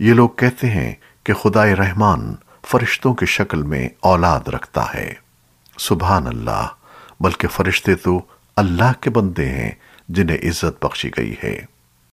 یہ لوگ کہتے ہیں کہ خدائے رحمان فرشتوں کی شکل میں اولاد رکھتا ہے۔ سبحان اللہ، بلکہ فرشتے تو اللہ کے بندے ہیں جنہیں عزت بخشی گئی ہے۔